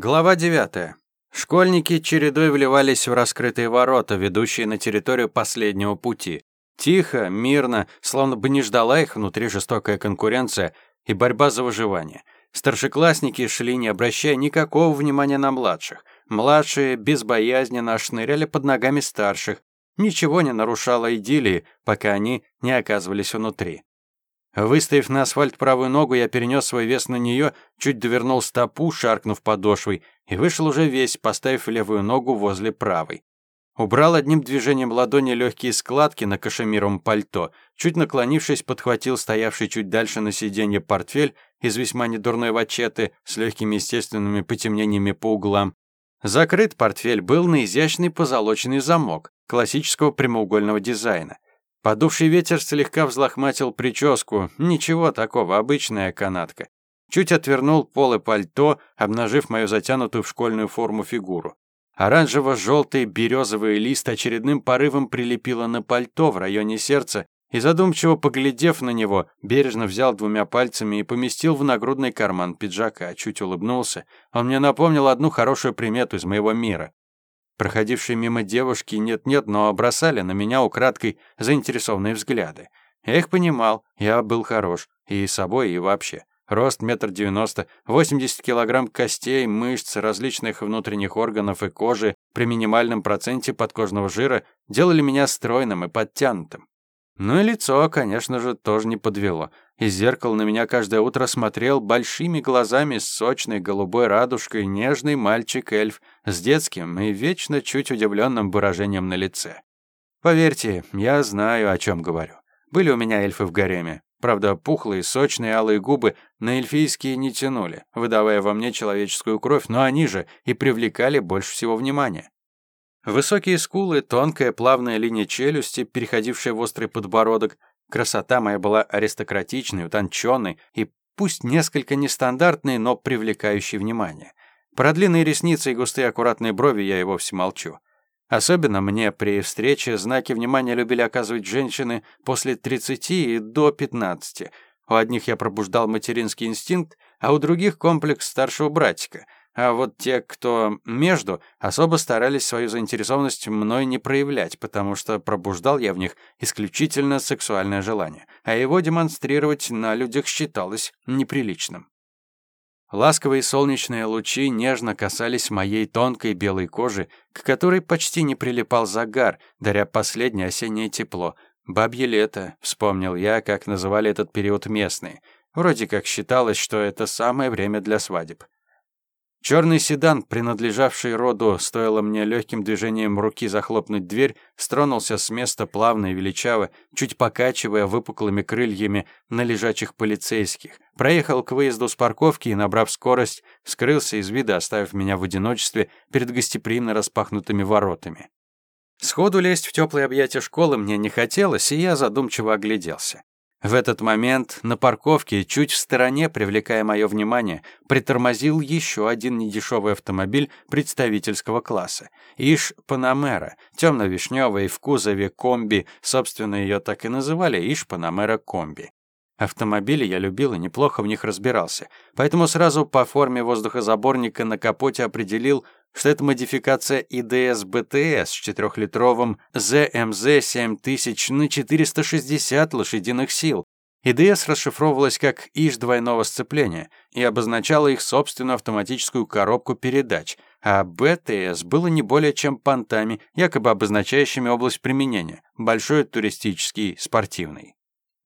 Глава 9. Школьники чередой вливались в раскрытые ворота, ведущие на территорию последнего пути. Тихо, мирно, словно бы не ждала их внутри жестокая конкуренция и борьба за выживание. Старшеклассники шли, не обращая никакого внимания на младших. Младшие безбоязненно шныряли под ногами старших. Ничего не нарушало идиллии, пока они не оказывались внутри. Выставив на асфальт правую ногу, я перенес свой вес на нее, чуть довернул стопу, шаркнув подошвой, и вышел уже весь, поставив левую ногу возле правой. Убрал одним движением ладони легкие складки на кашемировом пальто, чуть наклонившись, подхватил стоявший чуть дальше на сиденье портфель из весьма недурной вачеты с легкими естественными потемнениями по углам. Закрыт портфель был на изящный позолоченный замок классического прямоугольного дизайна. Подувший ветер слегка взлохматил прическу. Ничего такого, обычная канатка. Чуть отвернул полы пальто, обнажив мою затянутую в школьную форму фигуру. Оранжево-желтый березовый лист очередным порывом прилепило на пальто в районе сердца и, задумчиво поглядев на него, бережно взял двумя пальцами и поместил в нагрудный карман пиджака. Чуть улыбнулся. Он мне напомнил одну хорошую примету из моего мира. Проходившие мимо девушки нет-нет, но бросали на меня украдкой заинтересованные взгляды. Я их понимал, я был хорош. И собой, и вообще. Рост метр девяносто, восемьдесят килограмм костей, мышц, различных внутренних органов и кожи при минимальном проценте подкожного жира делали меня стройным и подтянутым. Ну и лицо, конечно же, тоже не подвело. Из зеркала на меня каждое утро смотрел большими глазами с сочной голубой радужкой нежный мальчик-эльф с детским и вечно чуть удивленным выражением на лице. Поверьте, я знаю, о чем говорю. Были у меня эльфы в гареме. Правда, пухлые, сочные алые губы на эльфийские не тянули, выдавая во мне человеческую кровь, но они же и привлекали больше всего внимания. Высокие скулы, тонкая плавная линия челюсти, переходившая в острый подбородок. Красота моя была аристократичной, утонченной и пусть несколько нестандартной, но привлекающей внимание. Про длинные ресницы и густые аккуратные брови я и вовсе молчу. Особенно мне при встрече знаки внимания любили оказывать женщины после 30 и до 15. У одних я пробуждал материнский инстинкт, а у других комплекс старшего братика — а вот те, кто между, особо старались свою заинтересованность мной не проявлять, потому что пробуждал я в них исключительно сексуальное желание, а его демонстрировать на людях считалось неприличным. Ласковые солнечные лучи нежно касались моей тонкой белой кожи, к которой почти не прилипал загар, даря последнее осеннее тепло. «Бабье лето», — вспомнил я, как называли этот период местные. Вроде как считалось, что это самое время для свадеб. Черный седан, принадлежавший роду, стоило мне легким движением руки захлопнуть дверь, стронулся с места плавно и величаво, чуть покачивая выпуклыми крыльями на лежачих полицейских. Проехал к выезду с парковки и, набрав скорость, скрылся из вида, оставив меня в одиночестве перед гостеприимно распахнутыми воротами. Сходу лезть в теплые объятия школы мне не хотелось, и я задумчиво огляделся. В этот момент на парковке, чуть в стороне, привлекая мое внимание, притормозил еще один недешевый автомобиль представительского класса. Иш Панамера, темно-вишневый в кузове комби, собственно, ее так и называли Иш Панамера комби. Автомобили я любил и неплохо в них разбирался, поэтому сразу по форме воздухозаборника на капоте определил, что это модификация ИДС-БТС с четырехлитровым ЗМЗ-7000 на 460 лошадиных сил. ИДС расшифровывалась как ИЖ двойного сцепления и обозначала их собственную автоматическую коробку передач, а БТС было не более чем понтами, якобы обозначающими область применения, большой туристический, спортивный.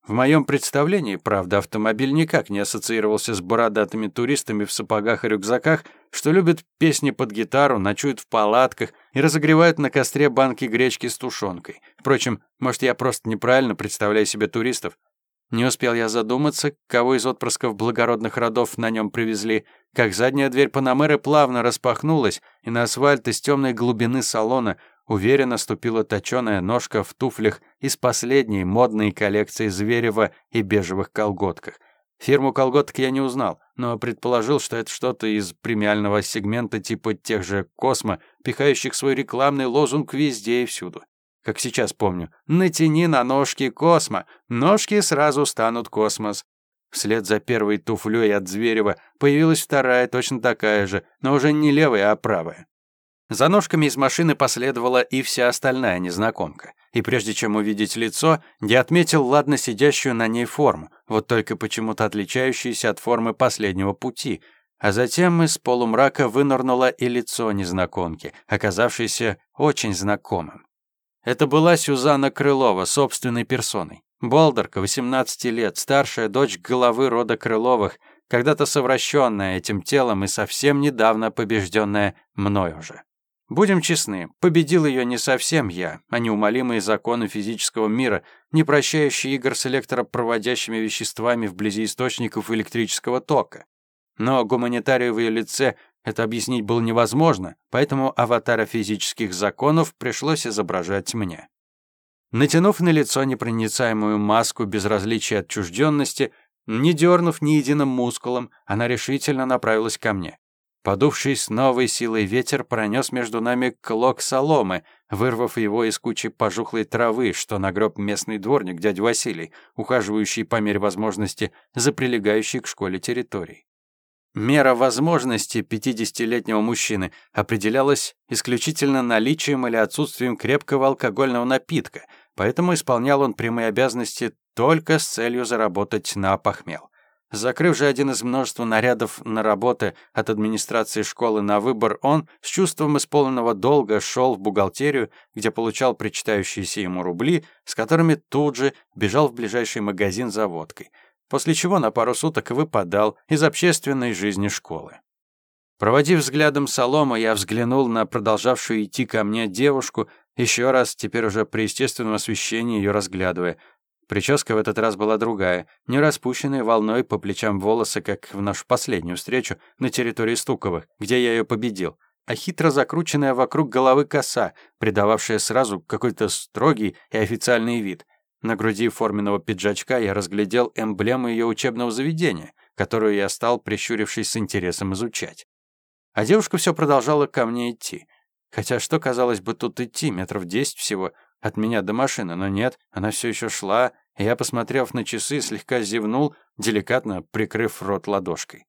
В моем представлении, правда, автомобиль никак не ассоциировался с бородатыми туристами в сапогах и рюкзаках, что любят песни под гитару, ночуют в палатках и разогревают на костре банки гречки с тушенкой. Впрочем, может, я просто неправильно представляю себе туристов. Не успел я задуматься, кого из отпрысков благородных родов на нем привезли, как задняя дверь Панамеры плавно распахнулась, и на асфальт из темной глубины салона Уверенно ступила точёная ножка в туфлях из последней модной коллекции Зверева и бежевых колготках. Фирму колготок я не узнал, но предположил, что это что-то из премиального сегмента типа тех же «Космо», пихающих свой рекламный лозунг везде и всюду. Как сейчас помню, «Натяни на ножки Космо, ножки сразу станут космос». Вслед за первой туфлей от Зверева появилась вторая, точно такая же, но уже не левая, а правая. За ножками из машины последовала и вся остальная незнакомка. И прежде чем увидеть лицо, я отметил ладно сидящую на ней форму, вот только почему-то отличающуюся от формы последнего пути. А затем из полумрака вынырнуло и лицо незнакомки, оказавшееся очень знакомым. Это была Сюзанна Крылова собственной персоной. Болдерка, 18 лет, старшая дочь главы рода Крыловых, когда-то совращенная этим телом и совсем недавно побежденная мной уже. Будем честны, победил ее не совсем я, а неумолимые законы физического мира, не прощающие игр с электропроводящими веществами вблизи источников электрического тока. Но гуманитарию в ее лице это объяснить было невозможно, поэтому аватара физических законов пришлось изображать мне. Натянув на лицо непроницаемую маску безразличия отчужденности, не дернув ни единым мускулом, она решительно направилась ко мне. Подувший с новой силой ветер пронес между нами клок соломы, вырвав его из кучи пожухлой травы, что нагреб местный дворник дядя Василий, ухаживающий по мере возможности за прилегающей к школе территорией. Мера возможности 50-летнего мужчины определялась исключительно наличием или отсутствием крепкого алкогольного напитка, поэтому исполнял он прямые обязанности только с целью заработать на похмел. Закрыв же один из множества нарядов на работы от администрации школы на выбор, он с чувством исполненного долга шел в бухгалтерию, где получал причитающиеся ему рубли, с которыми тут же бежал в ближайший магазин за водкой, после чего на пару суток выпадал из общественной жизни школы. Проводив взглядом солома, я взглянул на продолжавшую идти ко мне девушку, еще раз, теперь уже при естественном освещении ее разглядывая — Прическа в этот раз была другая, не распущенные волной по плечам волосы, как в нашу последнюю встречу на территории Стуковых, где я ее победил, а хитро закрученная вокруг головы коса, придававшая сразу какой-то строгий и официальный вид. На груди форменного пиджачка я разглядел эмблему ее учебного заведения, которую я стал, прищурившись с интересом, изучать. А девушка все продолжала ко мне идти. Хотя что, казалось бы, тут идти, метров десять всего, от меня до машины, но нет, она все еще шла, я, посмотрев на часы, слегка зевнул, деликатно прикрыв рот ладошкой.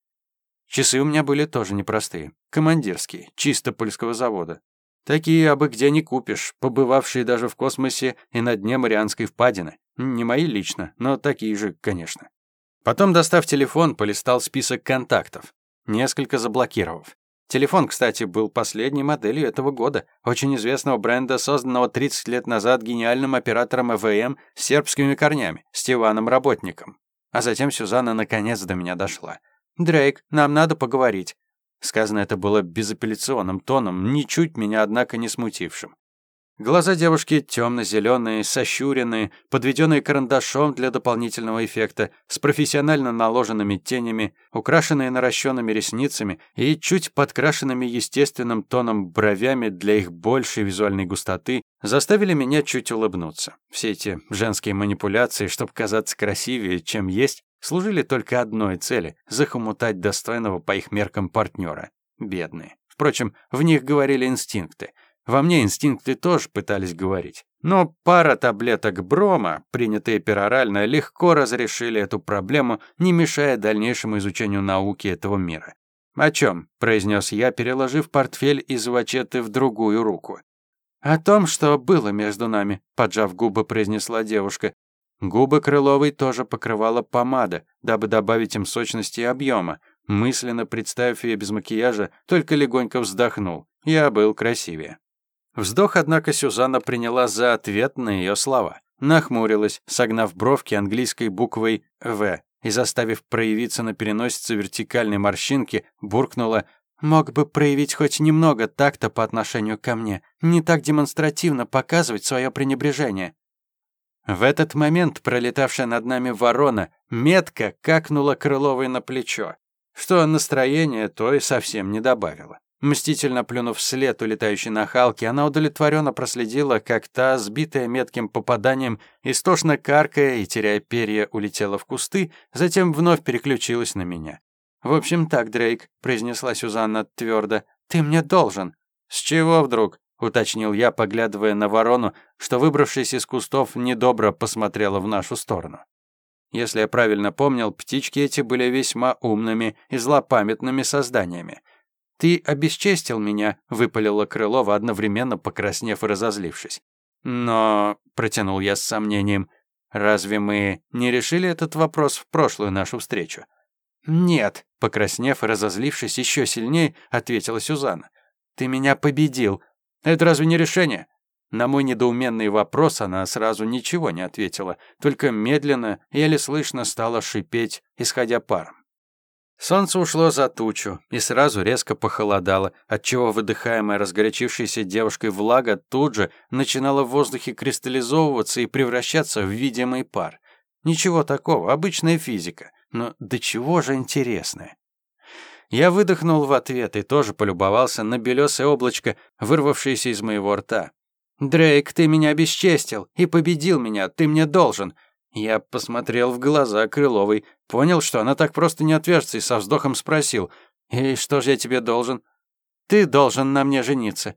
Часы у меня были тоже непростые, командирские, чисто польского завода. Такие абы где не купишь, побывавшие даже в космосе и на дне Марианской впадины. Не мои лично, но такие же, конечно. Потом, достав телефон, полистал список контактов, несколько заблокировав. Телефон, кстати, был последней моделью этого года, очень известного бренда, созданного 30 лет назад гениальным оператором ЭВМ с сербскими корнями, Стиваном Работником. А затем Сюзанна наконец до меня дошла. «Дрейк, нам надо поговорить». Сказано это было безапелляционным тоном, ничуть меня, однако, не смутившим. Глаза девушки темно-зеленые, сощуренные, подведенные карандашом для дополнительного эффекта, с профессионально наложенными тенями, украшенные наращенными ресницами и чуть подкрашенными естественным тоном бровями для их большей визуальной густоты, заставили меня чуть улыбнуться. Все эти женские манипуляции, чтобы казаться красивее, чем есть, служили только одной цели — захомутать достойного по их меркам партнера. Бедные. Впрочем, в них говорили инстинкты — во мне инстинкты тоже пытались говорить. Но пара таблеток брома, принятые перорально, легко разрешили эту проблему, не мешая дальнейшему изучению науки этого мира. «О чем?» – произнес я, переложив портфель из вачеты в другую руку. «О том, что было между нами», – поджав губы, произнесла девушка. Губы Крыловой тоже покрывала помада, дабы добавить им сочности и объема. Мысленно представив ее без макияжа, только легонько вздохнул. Я был красивее. Вздох, однако, Сюзанна приняла за ответ на ее слова. Нахмурилась, согнав бровки английской буквой «В» и, заставив проявиться на переносице вертикальной морщинки, буркнула «Мог бы проявить хоть немного такта по отношению ко мне, не так демонстративно показывать свое пренебрежение». В этот момент пролетавшая над нами ворона метко какнула Крыловой на плечо, что настроение то и совсем не добавило. Мстительно плюнув вслед улетающей нахалки, она удовлетворенно проследила, как та, сбитая метким попаданием, истошно каркая и теряя перья, улетела в кусты, затем вновь переключилась на меня. «В общем так, Дрейк», — произнесла Сюзанна твердо, — «ты мне должен». «С чего вдруг?» — уточнил я, поглядывая на ворону, что, выбравшись из кустов, недобро посмотрела в нашу сторону. Если я правильно помнил, птички эти были весьма умными и злопамятными созданиями. «Ты обесчестил меня», — выпалила Крылова, одновременно покраснев и разозлившись. «Но...» — протянул я с сомнением. «Разве мы не решили этот вопрос в прошлую нашу встречу?» «Нет», — покраснев и разозлившись еще сильнее, ответила Сюзанна. «Ты меня победил. Это разве не решение?» На мой недоуменный вопрос она сразу ничего не ответила, только медленно, еле слышно стала шипеть, исходя паром. Солнце ушло за тучу и сразу резко похолодало, отчего выдыхаемая разгорячившейся девушкой влага тут же начинала в воздухе кристаллизовываться и превращаться в видимый пар. Ничего такого, обычная физика, но до чего же интересная. Я выдохнул в ответ и тоже полюбовался на белесое облачко, вырвавшееся из моего рта. «Дрейк, ты меня обесчестил и победил меня, ты мне должен». Я посмотрел в глаза Крыловой, понял, что она так просто не отвяжется, и со вздохом спросил, «И что же я тебе должен?» «Ты должен на мне жениться».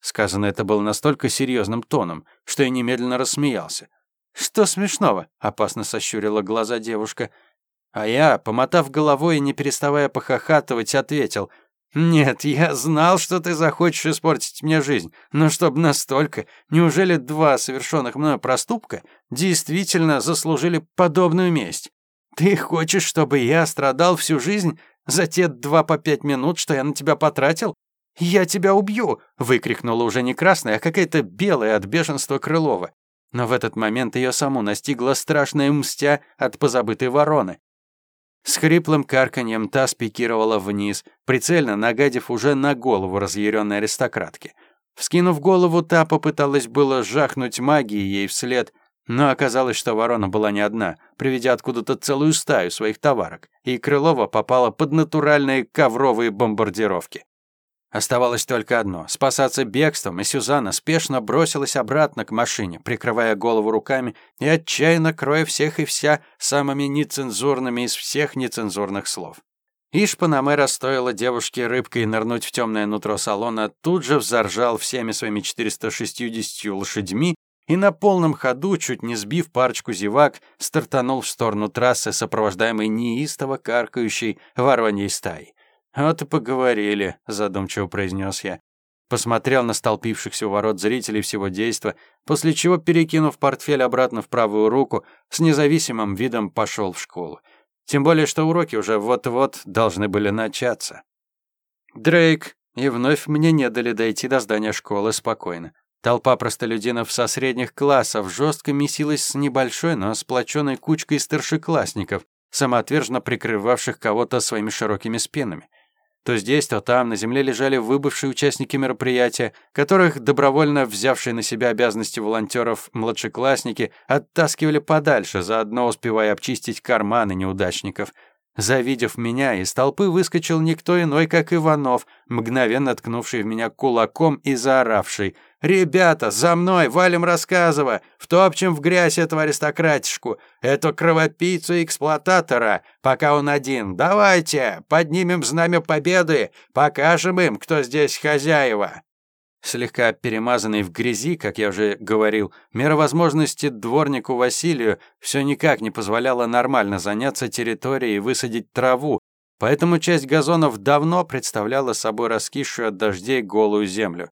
Сказано это было настолько серьезным тоном, что я немедленно рассмеялся. «Что смешного?» — опасно сощурила глаза девушка. А я, помотав головой и не переставая похохатывать, ответил — «Нет, я знал, что ты захочешь испортить мне жизнь, но чтобы настолько, неужели два совершенных мною проступка действительно заслужили подобную месть? Ты хочешь, чтобы я страдал всю жизнь за те два по пять минут, что я на тебя потратил? Я тебя убью!» — выкрикнула уже не красная, а какая-то белая от бешенства Крылова. Но в этот момент ее саму настигла страшная мстя от позабытой вороны. С хриплым карканьем та спикировала вниз, прицельно нагадив уже на голову разъяренной аристократки. Вскинув голову, та попыталась было жахнуть магией ей вслед, но оказалось, что ворона была не одна, приведя откуда-то целую стаю своих товарок, и Крылова попала под натуральные ковровые бомбардировки. Оставалось только одно — спасаться бегством, и Сюзанна спешно бросилась обратно к машине, прикрывая голову руками и отчаянно кроя всех и вся самыми нецензурными из всех нецензурных слов. Ишь Панамера стоило девушке рыбкой нырнуть в темное нутро салона, тут же взоржал всеми своими 460 лошадьми и на полном ходу, чуть не сбив парочку зевак, стартанул в сторону трассы, сопровождаемой неистово каркающей вороньей стаей. «Вот и поговорили», — задумчиво произнес я. Посмотрел на столпившихся у ворот зрителей всего действа, после чего, перекинув портфель обратно в правую руку, с независимым видом пошел в школу. Тем более, что уроки уже вот-вот должны были начаться. Дрейк, и вновь мне не дали дойти до здания школы спокойно. Толпа простолюдинов со средних классов жестко месилась с небольшой, но сплоченной кучкой старшеклассников, самоотверженно прикрывавших кого-то своими широкими спинами. То здесь, то там на земле лежали выбывшие участники мероприятия, которых добровольно взявшие на себя обязанности волонтеров младшеклассники оттаскивали подальше, заодно успевая обчистить карманы неудачников. Завидев меня, из толпы выскочил никто иной, как Иванов, мгновенно ткнувший в меня кулаком и заоравший. «Ребята, за мной, валим рассказывая, втопчем в грязь этого аристократишку, эту кровопийцу и эксплуататора, пока он один. Давайте, поднимем знамя победы, покажем им, кто здесь хозяева». Слегка перемазанный в грязи, как я уже говорил, мера возможности дворнику Василию все никак не позволяла нормально заняться территорией и высадить траву, поэтому часть газонов давно представляла собой раскисшую от дождей голую землю.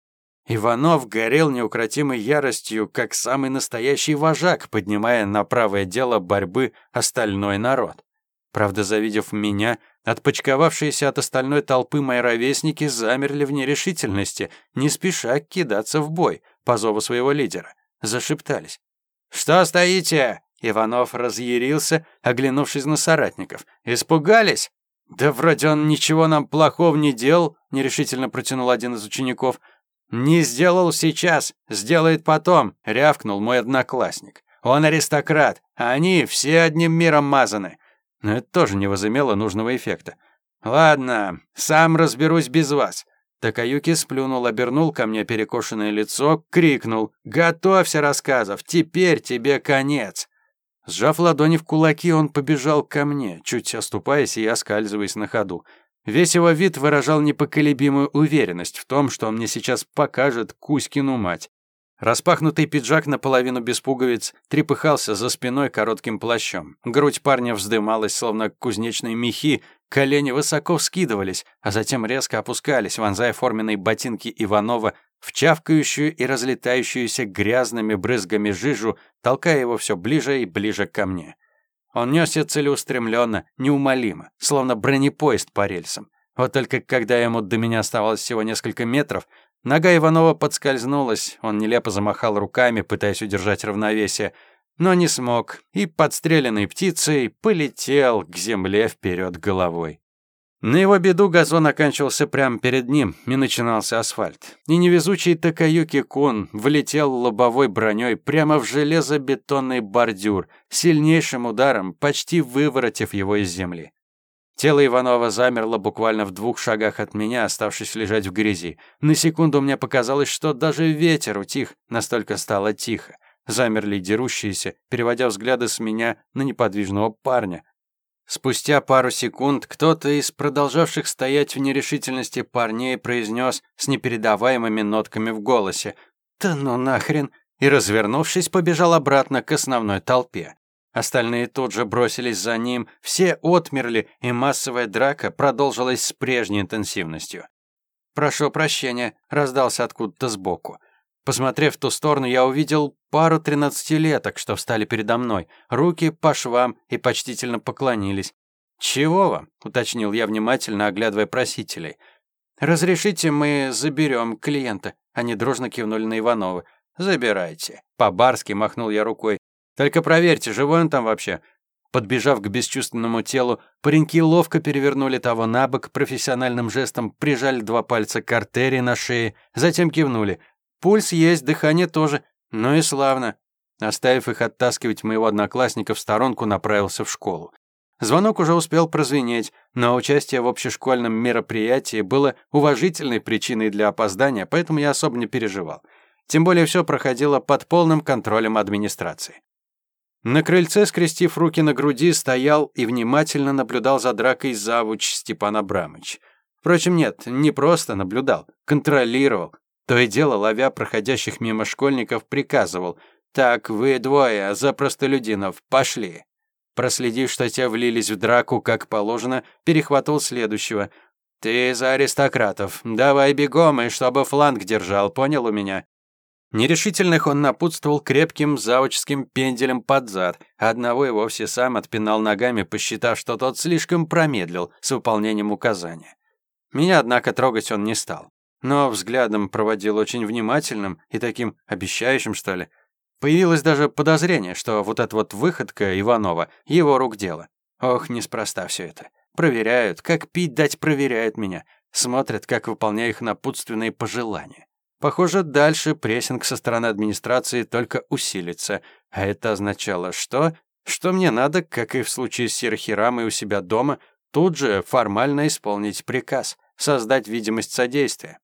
Иванов горел неукротимой яростью, как самый настоящий вожак, поднимая на правое дело борьбы остальной народ. Правда, завидев меня, отпочковавшиеся от остальной толпы мои ровесники замерли в нерешительности, не спеша кидаться в бой по зову своего лидера. Зашептались. «Что стоите?» Иванов разъярился, оглянувшись на соратников. «Испугались?» «Да вроде он ничего нам плохого не делал», — нерешительно протянул один из учеников. «Не сделал сейчас, сделает потом», — рявкнул мой одноклассник. «Он аристократ, а они все одним миром мазаны». Но это тоже не возымело нужного эффекта. «Ладно, сам разберусь без вас». Такаюки сплюнул, обернул ко мне перекошенное лицо, крикнул «Готовься, рассказов, теперь тебе конец!» Сжав ладони в кулаки, он побежал ко мне, чуть оступаясь и оскальзываясь на ходу. Весь его вид выражал непоколебимую уверенность в том, что он мне сейчас покажет Кузькину мать. Распахнутый пиджак наполовину без пуговиц трепыхался за спиной коротким плащом. Грудь парня вздымалась, словно кузнечные мехи, колени высоко вскидывались, а затем резко опускались, вонзая форменные ботинки Иванова в чавкающую и разлетающуюся грязными брызгами жижу, толкая его все ближе и ближе ко мне. Он несся целеустремленно, неумолимо, словно бронепоезд по рельсам. Вот только когда ему до меня оставалось всего несколько метров, нога Иванова подскользнулась, он нелепо замахал руками, пытаясь удержать равновесие, но не смог, и подстреленной птицей полетел к земле вперед головой. На его беду газон оканчивался прямо перед ним, и начинался асфальт. И невезучий Такаюки Кун влетел лобовой броней прямо в железобетонный бордюр, сильнейшим ударом, почти выворотив его из земли. Тело Иванова замерло буквально в двух шагах от меня, оставшись лежать в грязи. На секунду мне показалось, что даже ветер утих, настолько стало тихо. Замерли дерущиеся, переводя взгляды с меня на неподвижного парня, Спустя пару секунд кто-то из продолжавших стоять в нерешительности парней произнес с непередаваемыми нотками в голосе «Да ну нахрен!» и, развернувшись, побежал обратно к основной толпе. Остальные тут же бросились за ним, все отмерли, и массовая драка продолжилась с прежней интенсивностью. «Прошу прощения», — раздался откуда-то сбоку. Посмотрев в ту сторону, я увидел пару тринадцатилеток, что встали передо мной, руки по швам и почтительно поклонились. «Чего вам?» — уточнил я внимательно, оглядывая просителей. «Разрешите, мы заберем клиента». Они дружно кивнули на Иванова. «Забирайте». По-барски махнул я рукой. «Только проверьте, живой он там вообще». Подбежав к бесчувственному телу, пареньки ловко перевернули того на бок, профессиональным жестом прижали два пальца к артерии на шее, затем кивнули. Пульс есть, дыхание тоже. Ну и славно. Оставив их оттаскивать моего одноклассника в сторонку, направился в школу. Звонок уже успел прозвенеть, но участие в общешкольном мероприятии было уважительной причиной для опоздания, поэтому я особо не переживал. Тем более все проходило под полным контролем администрации. На крыльце, скрестив руки на груди, стоял и внимательно наблюдал за дракой завуч Степан Абрамович. Впрочем, нет, не просто наблюдал, контролировал, то и дело, ловя проходящих мимо школьников, приказывал «Так, вы двое, за простолюдинов, пошли». Проследив, что те влились в драку, как положено, перехватывал следующего. «Ты за аристократов. Давай бегом, и чтобы фланг держал, понял у меня?» Нерешительных он напутствовал крепким заучским пенделем под зад, одного и вовсе сам отпинал ногами, посчитав, что тот слишком промедлил с выполнением указания. Меня, однако, трогать он не стал но взглядом проводил очень внимательным и таким обещающим, что ли. Появилось даже подозрение, что вот эта вот выходка Иванова — его рук дело. Ох, неспроста все это. Проверяют, как пить дать проверяют меня. Смотрят, как выполняю их напутственные пожелания. Похоже, дальше прессинг со стороны администрации только усилится. А это означало что? Что мне надо, как и в случае с Серхирамой у себя дома, тут же формально исполнить приказ, создать видимость содействия.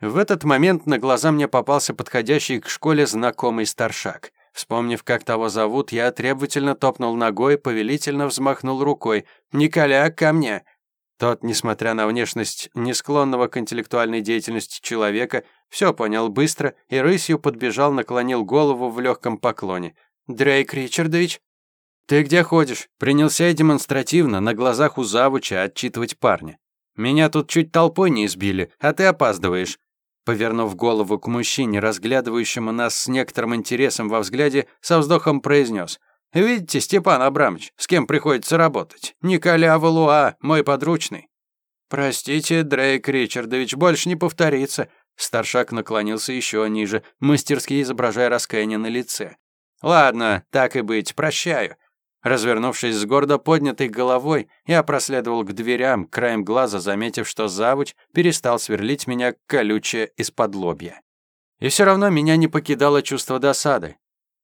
В этот момент на глаза мне попался подходящий к школе знакомый старшак. Вспомнив, как того зовут, я требовательно топнул ногой, повелительно взмахнул рукой. «Николя, ко мне!» Тот, несмотря на внешность не склонного к интеллектуальной деятельности человека, все понял быстро и рысью подбежал, наклонил голову в легком поклоне. «Дрейк Ричардович?» «Ты где ходишь?» Принялся я демонстративно, на глазах у завуча, отчитывать парня. «Меня тут чуть толпой не избили, а ты опаздываешь. Повернув голову к мужчине, разглядывающему нас с некоторым интересом во взгляде, со вздохом произнес. «Видите, Степан Абрамович, с кем приходится работать? Николя Валуа, мой подручный». «Простите, Дрейк Ричардович, больше не повторится». Старшак наклонился еще ниже, мастерски изображая раскаяние на лице. «Ладно, так и быть, прощаю. Развернувшись с гордо поднятой головой, я проследовал к дверям, краем глаза заметив, что завуч перестал сверлить меня колючее из-под лобья. И все равно меня не покидало чувство досады.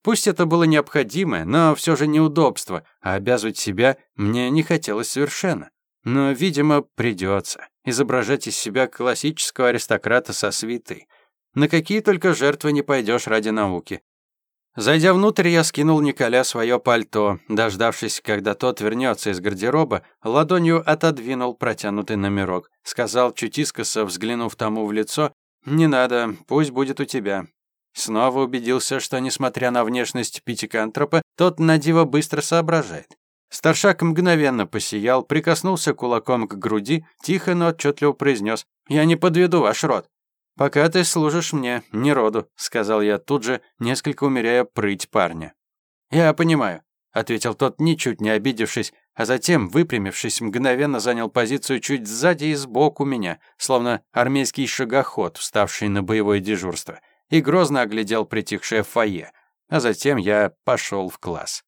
Пусть это было необходимо, но все же неудобство, а обязывать себя мне не хотелось совершенно. Но, видимо, придется изображать из себя классического аристократа со свитой. На какие только жертвы не пойдешь ради науки. Зайдя внутрь, я скинул Николя свое пальто. Дождавшись, когда тот вернется из гардероба, ладонью отодвинул протянутый номерок. Сказал чуть искоса, взглянув тому в лицо, «Не надо, пусть будет у тебя». Снова убедился, что, несмотря на внешность пятикантропа, тот на диво быстро соображает. Старшак мгновенно посиял, прикоснулся кулаком к груди, тихо, но отчетливо произнес «Я не подведу ваш род». «Пока ты служишь мне, не роду», — сказал я тут же, несколько умеряя прыть парня. «Я понимаю», — ответил тот, ничуть не обидевшись, а затем, выпрямившись, мгновенно занял позицию чуть сзади и сбоку меня, словно армейский шагоход, вставший на боевое дежурство, и грозно оглядел притихшее фойе. А затем я пошел в класс.